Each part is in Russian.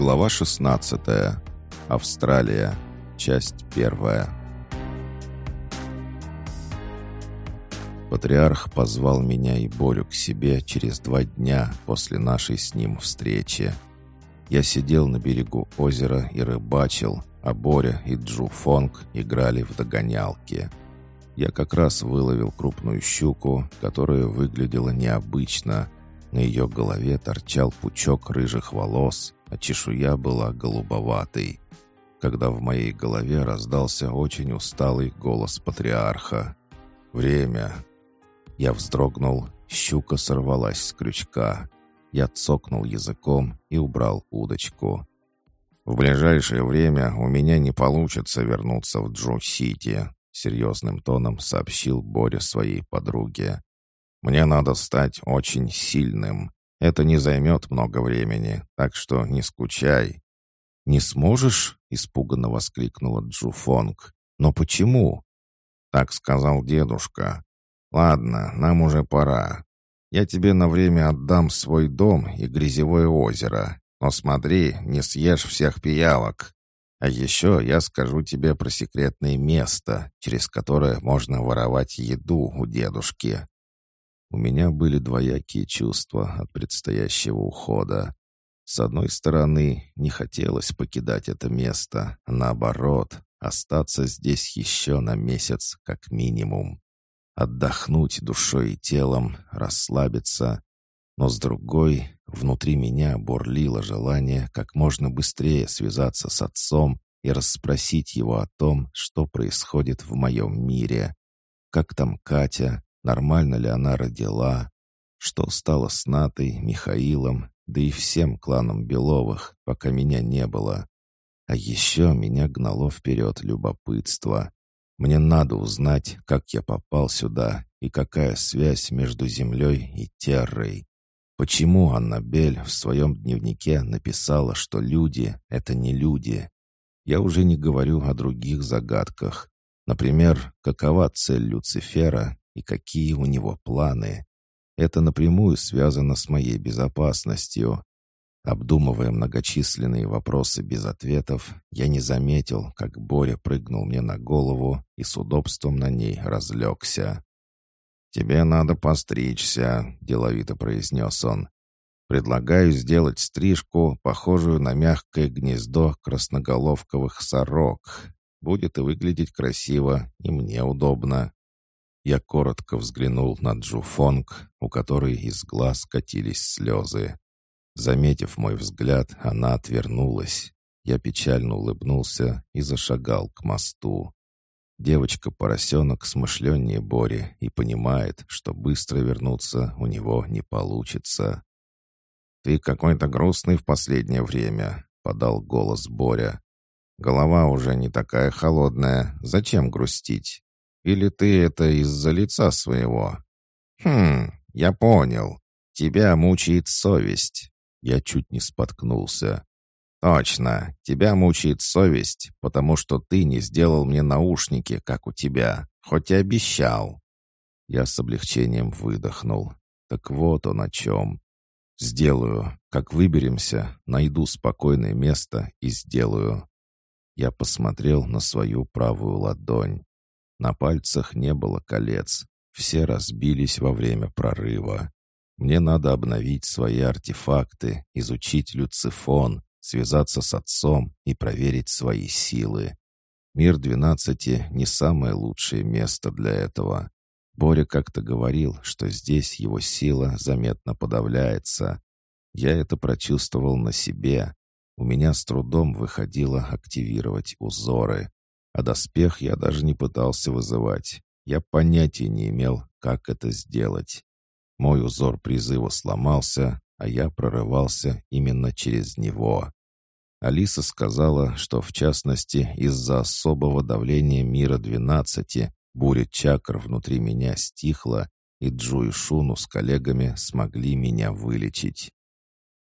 Глава 16. Австралия. Часть 1. Патриарх позвал меня и Борю к себе через два дня после нашей с ним встречи. Я сидел на берегу озера и рыбачил, а Боря и Джу Фонг играли в догонялки. Я как раз выловил крупную щуку, которая выглядела необычно. На ее голове торчал пучок рыжих волос, а чешуя была голубоватой. Когда в моей голове раздался очень усталый голос патриарха. «Время!» Я вздрогнул, щука сорвалась с крючка. Я цокнул языком и убрал удочку. «В ближайшее время у меня не получится вернуться в Джо-Сити», серьезным тоном сообщил Боря своей подруге. «Мне надо стать очень сильным. Это не займет много времени, так что не скучай». «Не сможешь?» — испуганно воскликнула Джуфонг. «Но почему?» «Так сказал дедушка. Ладно, нам уже пора. Я тебе на время отдам свой дом и грязевое озеро. Но смотри, не съешь всех пиявок. А еще я скажу тебе про секретное место, через которое можно воровать еду у дедушки. У меня были двоякие чувства от предстоящего ухода. С одной стороны, не хотелось покидать это место, а наоборот, остаться здесь еще на месяц как минимум. Отдохнуть душой и телом, расслабиться. Но с другой, внутри меня бурлило желание как можно быстрее связаться с отцом и расспросить его о том, что происходит в моем мире. Как там Катя, нормально ли она родила, что стало с Натой, Михаилом, да и всем кланом Беловых, пока меня не было. А еще меня гнало вперед любопытство. Мне надо узнать, как я попал сюда и какая связь между Землей и Террой. Почему Аннабель в своем дневнике написала, что люди — это не люди? Я уже не говорю о других загадках. Например, какова цель Люцифера и какие у него планы. Это напрямую связано с моей безопасностью. Обдумывая многочисленные вопросы без ответов, я не заметил, как Боря прыгнул мне на голову и с удобством на ней разлегся. «Тебе надо постричься», — деловито произнес он. «Предлагаю сделать стрижку, похожую на мягкое гнездо красноголовковых сорок. Будет и выглядеть красиво, и мне удобно». Я коротко взглянул на Джу Фонг, у которой из глаз катились слезы. Заметив мой взгляд, она отвернулась. Я печально улыбнулся и зашагал к мосту. Девочка-поросенок смышленнее Бори и понимает, что быстро вернуться у него не получится. «Ты какой-то грустный в последнее время», — подал голос Боря. «Голова уже не такая холодная. Зачем грустить?» Или ты это из-за лица своего? Хм, я понял. Тебя мучает совесть. Я чуть не споткнулся. Точно, тебя мучает совесть, потому что ты не сделал мне наушники, как у тебя, хоть и обещал. Я с облегчением выдохнул. Так вот он о чем. Сделаю. Как выберемся, найду спокойное место и сделаю. Я посмотрел на свою правую ладонь. На пальцах не было колец. Все разбились во время прорыва. Мне надо обновить свои артефакты, изучить люцифон, связаться с отцом и проверить свои силы. Мир двенадцати не самое лучшее место для этого. Боря как-то говорил, что здесь его сила заметно подавляется. Я это прочувствовал на себе. У меня с трудом выходило активировать узоры. А доспех я даже не пытался вызывать. Я понятия не имел, как это сделать. Мой узор призыва сломался, а я прорывался именно через него. Алиса сказала, что в частности из-за особого давления мира двенадцати буря чакр внутри меня стихла, и Джу и Шуну с коллегами смогли меня вылечить.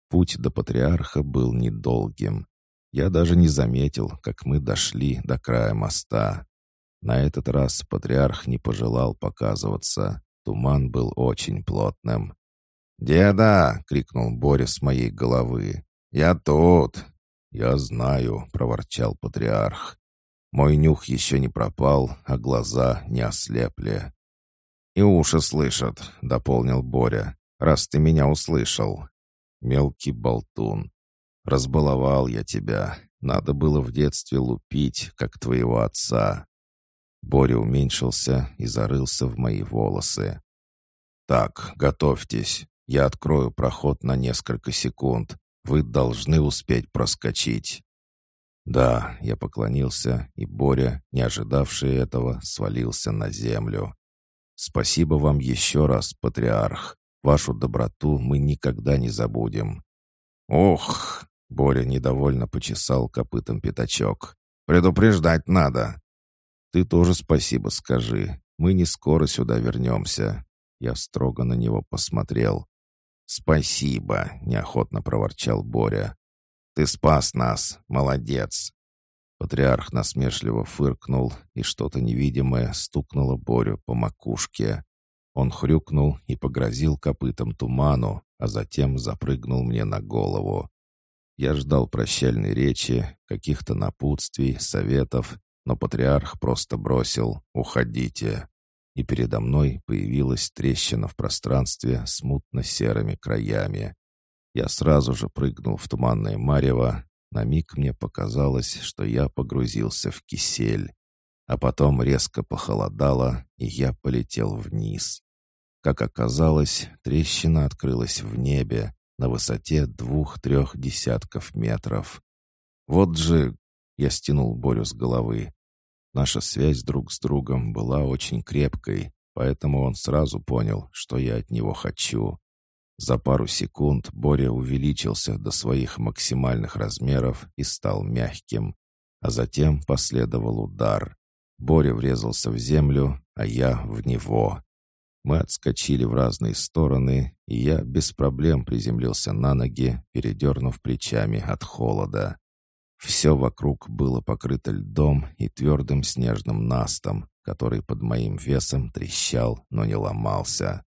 Путь до патриарха был недолгим. Я даже не заметил, как мы дошли до края моста. На этот раз патриарх не пожелал показываться. Туман был очень плотным. «Деда!» — крикнул Боря с моей головы. «Я тут! я знаю», — проворчал патриарх. «Мой нюх еще не пропал, а глаза не ослепли». «И уши слышат», — дополнил Боря, — «раз ты меня услышал». «Мелкий болтун. Разбаловал я тебя. Надо было в детстве лупить, как твоего отца». Боря уменьшился и зарылся в мои волосы. «Так, готовьтесь. Я открою проход на несколько секунд. Вы должны успеть проскочить». Да, я поклонился, и Боря, не ожидавший этого, свалился на землю. «Спасибо вам еще раз, патриарх. Вашу доброту мы никогда не забудем». «Ох!» — Боря недовольно почесал копытом пятачок. «Предупреждать надо». «Ты тоже спасибо скажи. Мы не скоро сюда вернемся». Я строго на него посмотрел. «Спасибо», — неохотно проворчал Боря. «Ты спас нас, молодец!» Патриарх насмешливо фыркнул, и что-то невидимое стукнуло Борю по макушке. Он хрюкнул и погрозил копытом туману, а затем запрыгнул мне на голову. Я ждал прощальной речи, каких-то напутствий, советов, но патриарх просто бросил «Уходите» и передо мной появилась трещина в пространстве с мутно-серыми краями. Я сразу же прыгнул в туманное марево. На миг мне показалось, что я погрузился в кисель. А потом резко похолодало, и я полетел вниз. Как оказалось, трещина открылась в небе на высоте двух-трех десятков метров. Вот же... Я стянул Борю с головы. Наша связь друг с другом была очень крепкой, поэтому он сразу понял, что я от него хочу. За пару секунд Боря увеличился до своих максимальных размеров и стал мягким. А затем последовал удар. Боря врезался в землю, а я в него. Мы отскочили в разные стороны, и я без проблем приземлился на ноги, передернув плечами от холода. Все вокруг было покрыто льдом и твердым снежным настом, который под моим весом трещал, но не ломался.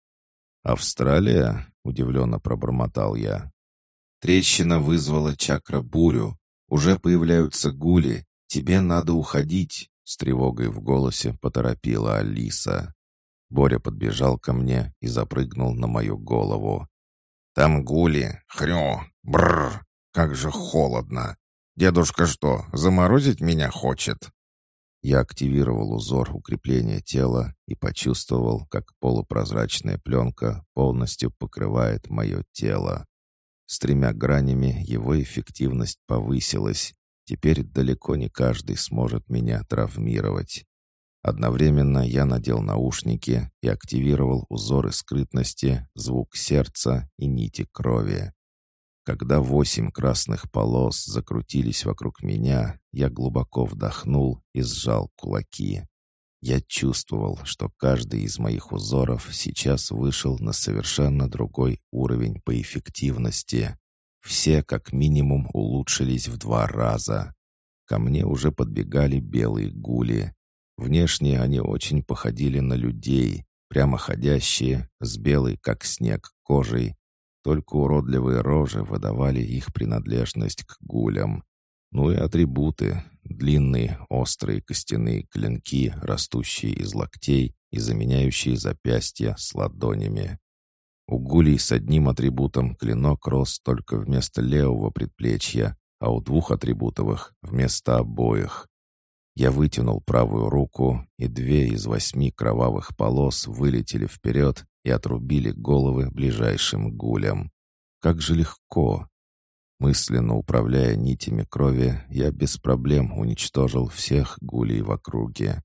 «Австралия?» — удивленно пробормотал я. «Трещина вызвала чакра-бурю. Уже появляются гули. Тебе надо уходить», — с тревогой в голосе поторопила Алиса. Боря подбежал ко мне и запрыгнул на мою голову. «Там гули, хрю, бррр, как же холодно!» «Дедушка что, заморозить меня хочет?» Я активировал узор укрепления тела и почувствовал, как полупрозрачная пленка полностью покрывает мое тело. С тремя гранями его эффективность повысилась. Теперь далеко не каждый сможет меня травмировать. Одновременно я надел наушники и активировал узоры скрытности, звук сердца и нити крови. Когда восемь красных полос закрутились вокруг меня, я глубоко вдохнул и сжал кулаки. Я чувствовал, что каждый из моих узоров сейчас вышел на совершенно другой уровень по эффективности. Все как минимум улучшились в два раза. Ко мне уже подбегали белые гули. Внешне они очень походили на людей, прямоходящие, с белой, как снег, кожей, только уродливые рожи выдавали их принадлежность к гулям. Ну и атрибуты — длинные, острые костяные клинки, растущие из локтей и заменяющие запястья с ладонями. У гулей с одним атрибутом клинок рос только вместо левого предплечья, а у двух атрибутовых — вместо обоих. Я вытянул правую руку, и две из восьми кровавых полос вылетели вперед и отрубили головы ближайшим гулям. Как же легко! Мысленно управляя нитями крови, я без проблем уничтожил всех гулей в округе.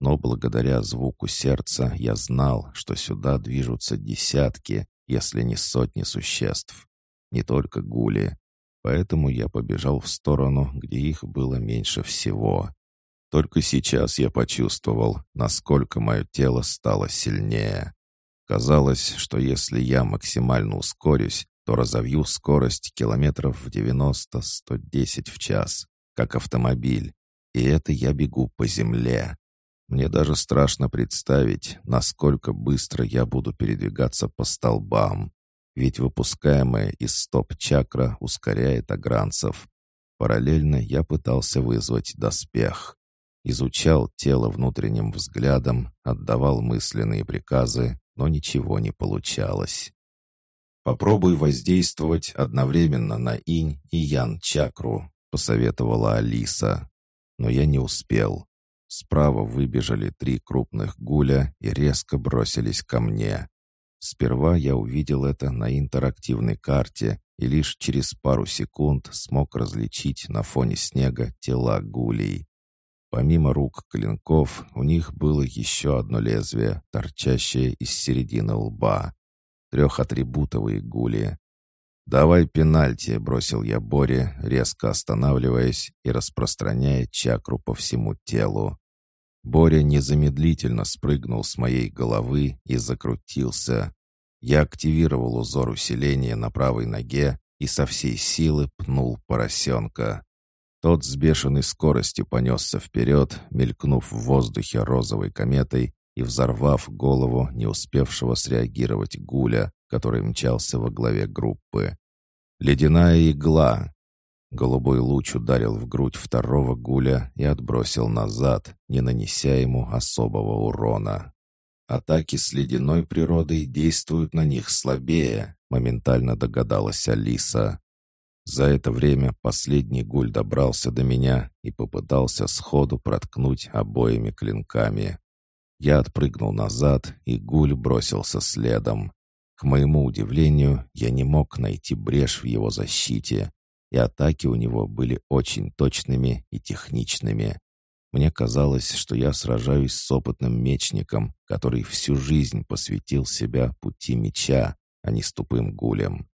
Но благодаря звуку сердца я знал, что сюда движутся десятки, если не сотни существ. Не только гули. Поэтому я побежал в сторону, где их было меньше всего. Только сейчас я почувствовал, насколько мое тело стало сильнее. Казалось, что если я максимально ускорюсь, то разовью скорость километров в 90-110 в час, как автомобиль. И это я бегу по земле. Мне даже страшно представить, насколько быстро я буду передвигаться по столбам. Ведь выпускаемая из стоп-чакра ускоряет агранцев. Параллельно я пытался вызвать доспех. Изучал тело внутренним взглядом, отдавал мысленные приказы, но ничего не получалось. «Попробуй воздействовать одновременно на инь и ян чакру», — посоветовала Алиса. Но я не успел. Справа выбежали три крупных гуля и резко бросились ко мне. Сперва я увидел это на интерактивной карте и лишь через пару секунд смог различить на фоне снега тела гулей. Помимо рук клинков, у них было еще одно лезвие, торчащее из середины лба. Трехатрибутовые гули. «Давай пенальти», — бросил я Боре, резко останавливаясь и распространяя чакру по всему телу. Боря незамедлительно спрыгнул с моей головы и закрутился. Я активировал узор усиления на правой ноге и со всей силы пнул поросенка. Тот с бешеной скоростью понесся вперед, мелькнув в воздухе розовой кометой и взорвав голову не успевшего среагировать гуля, который мчался во главе группы. «Ледяная игла!» Голубой луч ударил в грудь второго гуля и отбросил назад, не нанеся ему особого урона. Атаки с ледяной природой действуют на них слабее, моментально догадалась Алиса. За это время последний гуль добрался до меня и попытался сходу проткнуть обоими клинками. Я отпрыгнул назад, и гуль бросился следом. К моему удивлению, я не мог найти брешь в его защите, и атаки у него были очень точными и техничными. Мне казалось, что я сражаюсь с опытным мечником, который всю жизнь посвятил себя пути меча, а не с тупым гулем.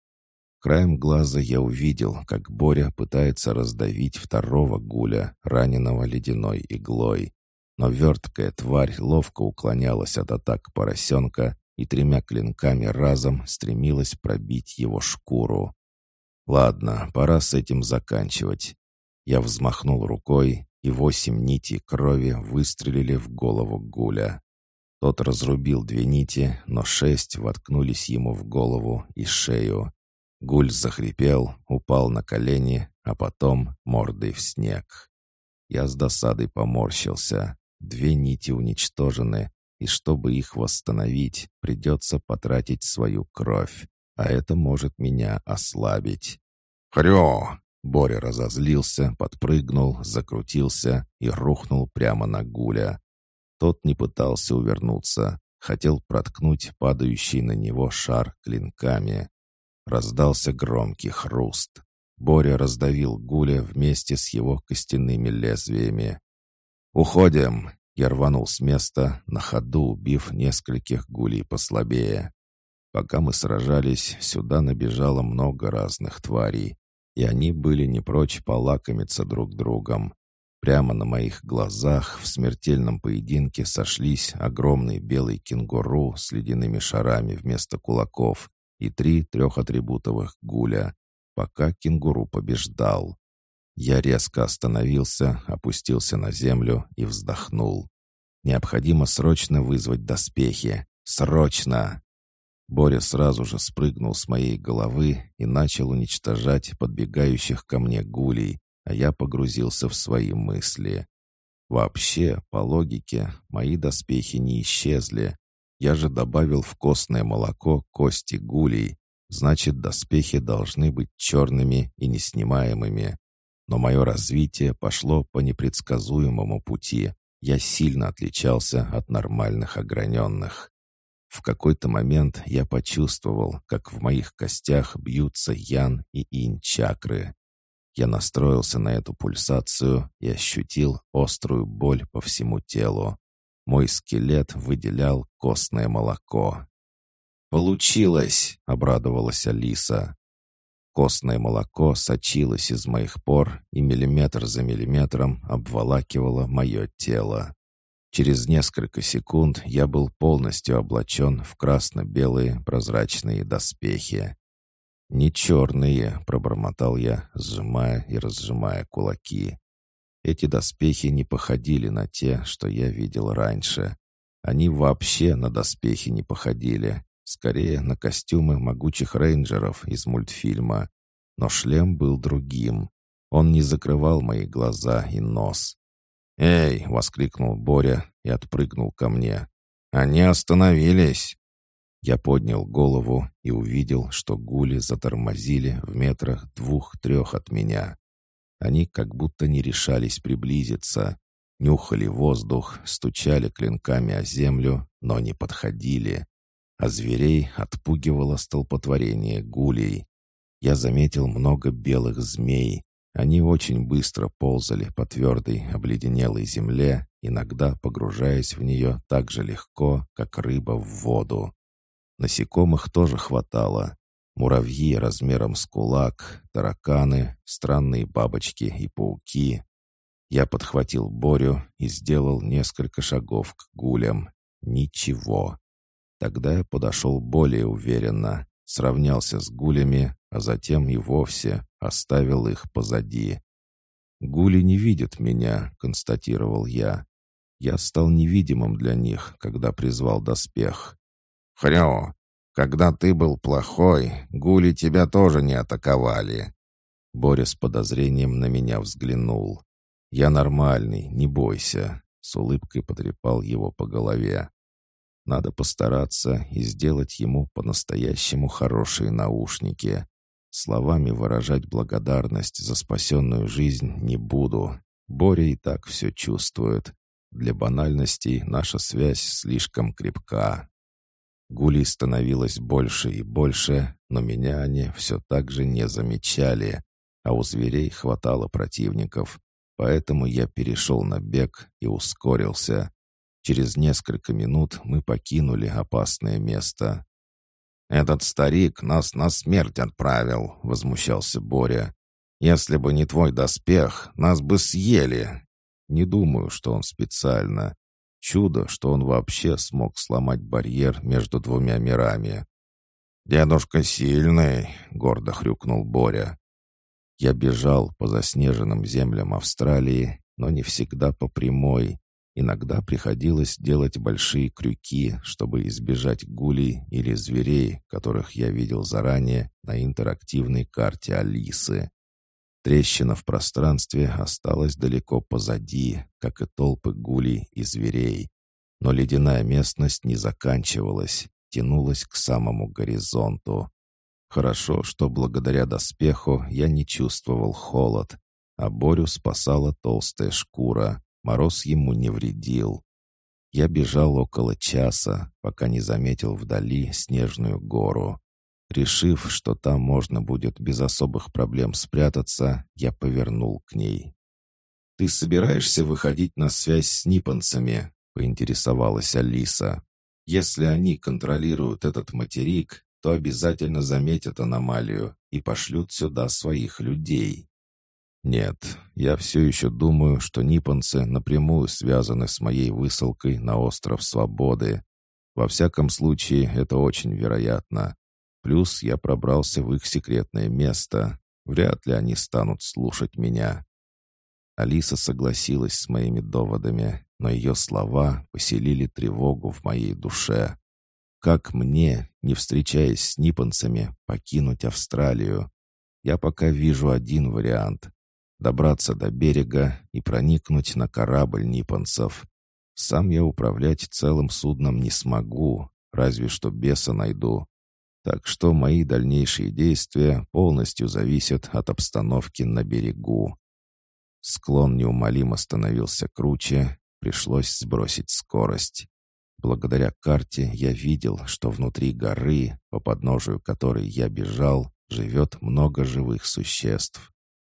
Краем глаза я увидел, как Боря пытается раздавить второго гуля, раненого ледяной иглой. Но верткая тварь ловко уклонялась от атак поросенка и тремя клинками разом стремилась пробить его шкуру. «Ладно, пора с этим заканчивать». Я взмахнул рукой, и восемь нитей крови выстрелили в голову Гуля. Тот разрубил две нити, но шесть воткнулись ему в голову и шею. Гуль захрипел, упал на колени, а потом мордой в снег. Я с досадой поморщился. Две нити уничтожены, и чтобы их восстановить, придется потратить свою кровь, а это может меня ослабить. «Хрё!» Боря разозлился, подпрыгнул, закрутился и рухнул прямо на Гуля. Тот не пытался увернуться, хотел проткнуть падающий на него шар клинками. Раздался громкий хруст. Боря раздавил Гуля вместе с его костяными лезвиями. «Уходим!» Я рванул с места, на ходу убив нескольких гулей послабее. Пока мы сражались, сюда набежало много разных тварей, и они были не прочь полакомиться друг другом. Прямо на моих глазах в смертельном поединке сошлись огромный белый кенгуру с ледяными шарами вместо кулаков и три трехатрибутовых гуля, пока кенгуру побеждал. Я резко остановился, опустился на землю и вздохнул. Необходимо срочно вызвать доспехи. Срочно! Боря сразу же спрыгнул с моей головы и начал уничтожать подбегающих ко мне гулей, а я погрузился в свои мысли. Вообще, по логике, мои доспехи не исчезли. Я же добавил в костное молоко кости гулей, значит, доспехи должны быть черными и неснимаемыми. Но мое развитие пошло по непредсказуемому пути. Я сильно отличался от нормальных ограненных. В какой-то момент я почувствовал, как в моих костях бьются ян и инь чакры. Я настроился на эту пульсацию и ощутил острую боль по всему телу. Мой скелет выделял костное молоко. «Получилось!» — обрадовалась Алиса. Костное молоко сочилось из моих пор и миллиметр за миллиметром обволакивало мое тело. Через несколько секунд я был полностью облачен в красно-белые прозрачные доспехи. «Не черные», — пробормотал я, сжимая и разжимая кулаки. Эти доспехи не походили на те, что я видел раньше. Они вообще на доспехи не походили, скорее на костюмы могучих рейнджеров из мультфильма. Но шлем был другим. Он не закрывал мои глаза и нос. «Эй!» — воскликнул Боря и отпрыгнул ко мне. «Они остановились!» Я поднял голову и увидел, что гули затормозили в метрах двух-трех от меня. Они как будто не решались приблизиться. Нюхали воздух, стучали клинками о землю, но не подходили. А зверей отпугивало столпотворение гулей. Я заметил много белых змей. Они очень быстро ползали по твердой, обледенелой земле, иногда погружаясь в нее так же легко, как рыба в воду. Насекомых тоже хватало. Муравьи размером с кулак, тараканы, странные бабочки и пауки. Я подхватил Борю и сделал несколько шагов к гулям. Ничего. Тогда я подошел более уверенно, сравнялся с гулями, а затем и вовсе оставил их позади. «Гули не видят меня», — констатировал я. «Я стал невидимым для них, когда призвал доспех». «Хрё, когда ты был плохой, гули тебя тоже не атаковали». Боря с подозрением на меня взглянул. «Я нормальный, не бойся», — с улыбкой потрепал его по голове. «Надо постараться и сделать ему по-настоящему хорошие наушники. Словами выражать благодарность за спасенную жизнь не буду. Боря и так все чувствует. Для банальностей наша связь слишком крепка». Гулей становилось больше и больше, но меня они все так же не замечали, а у зверей хватало противников, Поэтому я перешел на бег и ускорился. Через несколько минут мы покинули опасное место. «Этот старик нас на смерть отправил», — возмущался Боря. «Если бы не твой доспех, нас бы съели». Не думаю, что он специально. Чудо, что он вообще смог сломать барьер между двумя мирами. «Дедушка сильный», — гордо хрюкнул Боря. Я бежал по заснеженным землям Австралии, но не всегда по прямой. Иногда приходилось делать большие крюки, чтобы избежать гулей или зверей, которых я видел заранее на интерактивной карте Алисы. Трещина в пространстве осталась далеко позади, как и толпы гулей и зверей. Но ледяная местность не заканчивалась, тянулась к самому горизонту. Хорошо, что благодаря доспеху я не чувствовал холод, а Борю спасала толстая шкура, мороз ему не вредил. Я бежал около часа, пока не заметил вдали снежную гору. Решив, что там можно будет без особых проблем спрятаться, я повернул к ней. «Ты собираешься выходить на связь с ниппонцами?» — поинтересовалась Алиса. «Если они контролируют этот материк, то обязательно заметят аномалию и пошлют сюда своих людей. Нет, я все еще думаю, что ниппонцы напрямую связаны с моей высылкой на остров Свободы. Во всяком случае, это очень вероятно. Плюс я пробрался в их секретное место. Вряд ли они станут слушать меня. Алиса согласилась с моими доводами, но ее слова поселили тревогу в моей душе. Как мне, не встречаясь с ниппонцами, покинуть Австралию? Я пока вижу один вариант — добраться до берега и проникнуть на корабль ниппонцев. Сам я управлять целым судном не смогу, разве что беса найду. Так что мои дальнейшие действия полностью зависят от обстановки на берегу. Склон неумолимо становился круче, пришлось сбросить скорость. Благодаря карте я видел, что внутри горы, по подножию которой я бежал, живет много живых существ.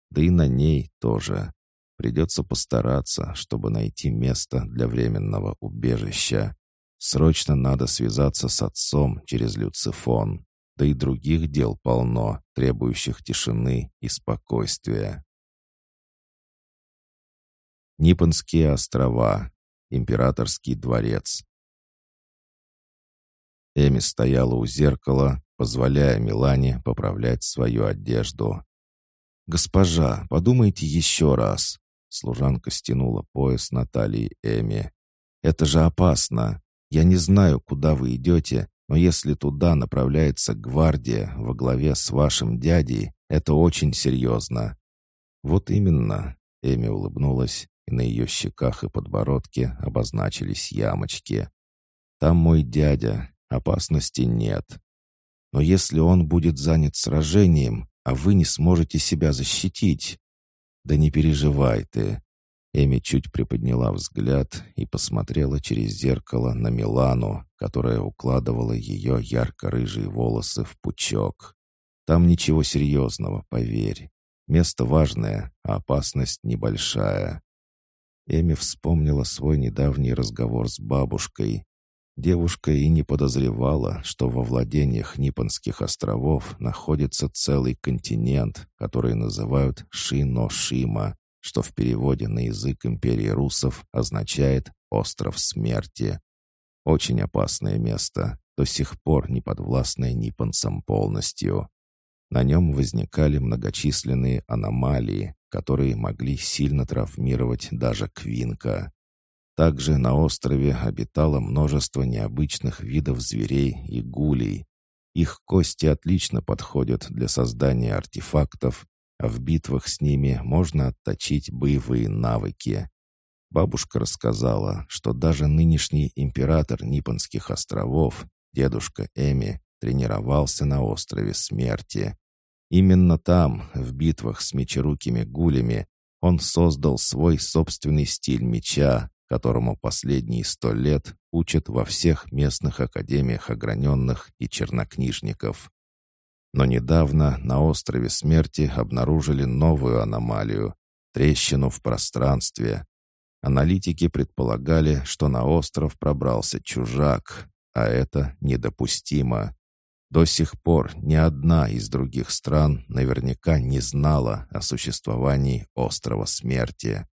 Да и на ней тоже. Придется постараться, чтобы найти место для временного убежища. Срочно надо связаться с отцом через люцифон. Да и других дел полно, требующих тишины и спокойствия. Нипонские острова. Императорский дворец. Эми стояла у зеркала, позволяя Милане поправлять свою одежду. «Госпожа, подумайте еще раз!» Служанка стянула пояс Натальи Эми. «Это же опасно. Я не знаю, куда вы идете, но если туда направляется гвардия во главе с вашим дядей, это очень серьезно». «Вот именно», — Эми улыбнулась, и на ее щеках и подбородке обозначились ямочки. «Там мой дядя, опасности нет. Но если он будет занят сражением, а вы не сможете себя защитить...» «Да не переживай ты». Эми чуть приподняла взгляд и посмотрела через зеркало на Милану, которая укладывала ее ярко-рыжие волосы в пучок. «Там ничего серьезного, поверь. Место важное, а опасность небольшая». Эми вспомнила свой недавний разговор с бабушкой. Девушка и не подозревала, что во владениях Ниппонских островов находится целый континент, который называют Шиношима, что в переводе на язык империи русов означает «остров смерти». Очень опасное место, до сих пор не подвластное ниппонцам полностью. На нем возникали многочисленные аномалии, которые могли сильно травмировать даже Квинка. Также на острове обитало множество необычных видов зверей и гулей. Их кости отлично подходят для создания артефактов, в битвах с ними можно отточить боевые навыки. Бабушка рассказала, что даже нынешний император Ниппонских островов, дедушка Эми, тренировался на острове Смерти. Именно там, в битвах с мечерукими гулями, он создал свой собственный стиль меча, которому последние сто лет учат во всех местных академиях ограненных и чернокнижников. Но недавно на острове Смерти обнаружили новую аномалию — трещину в пространстве. Аналитики предполагали, что на остров пробрался чужак, а это недопустимо. До сих пор ни одна из других стран наверняка не знала о существовании острова смерти.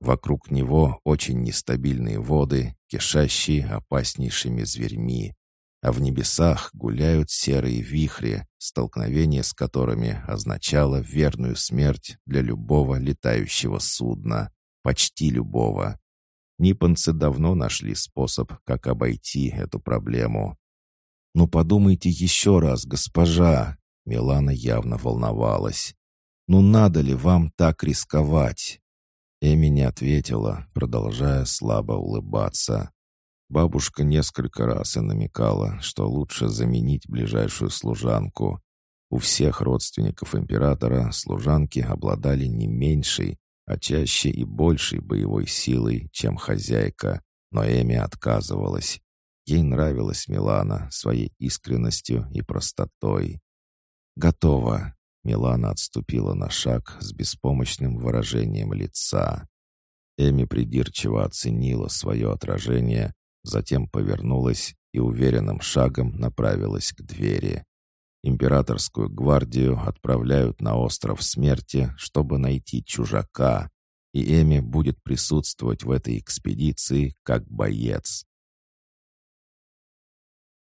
Вокруг него очень нестабильные воды, кишащие опаснейшими зверьми, а в небесах гуляют серые вихри, столкновение с которыми означало верную смерть для любого летающего судна, почти любого. Ниппонцы давно нашли способ, как обойти эту проблему. «Ну подумайте еще раз, госпожа!» Милана явно волновалась. «Ну надо ли вам так рисковать?» Эми не ответила, продолжая слабо улыбаться. Бабушка несколько раз и намекала, что лучше заменить ближайшую служанку. У всех родственников императора служанки обладали не меньшей, а чаще и большей боевой силой, чем хозяйка, но Эми отказывалась. Ей нравилась Милана своей искренностью и простотой. «Готово!» Милана отступила на шаг с беспомощным выражением лица. Эми придирчиво оценила свое отражение, затем повернулась и уверенным шагом направилась к двери. Императорскую гвардию отправляют на остров смерти, чтобы найти чужака, и Эми будет присутствовать в этой экспедиции как боец.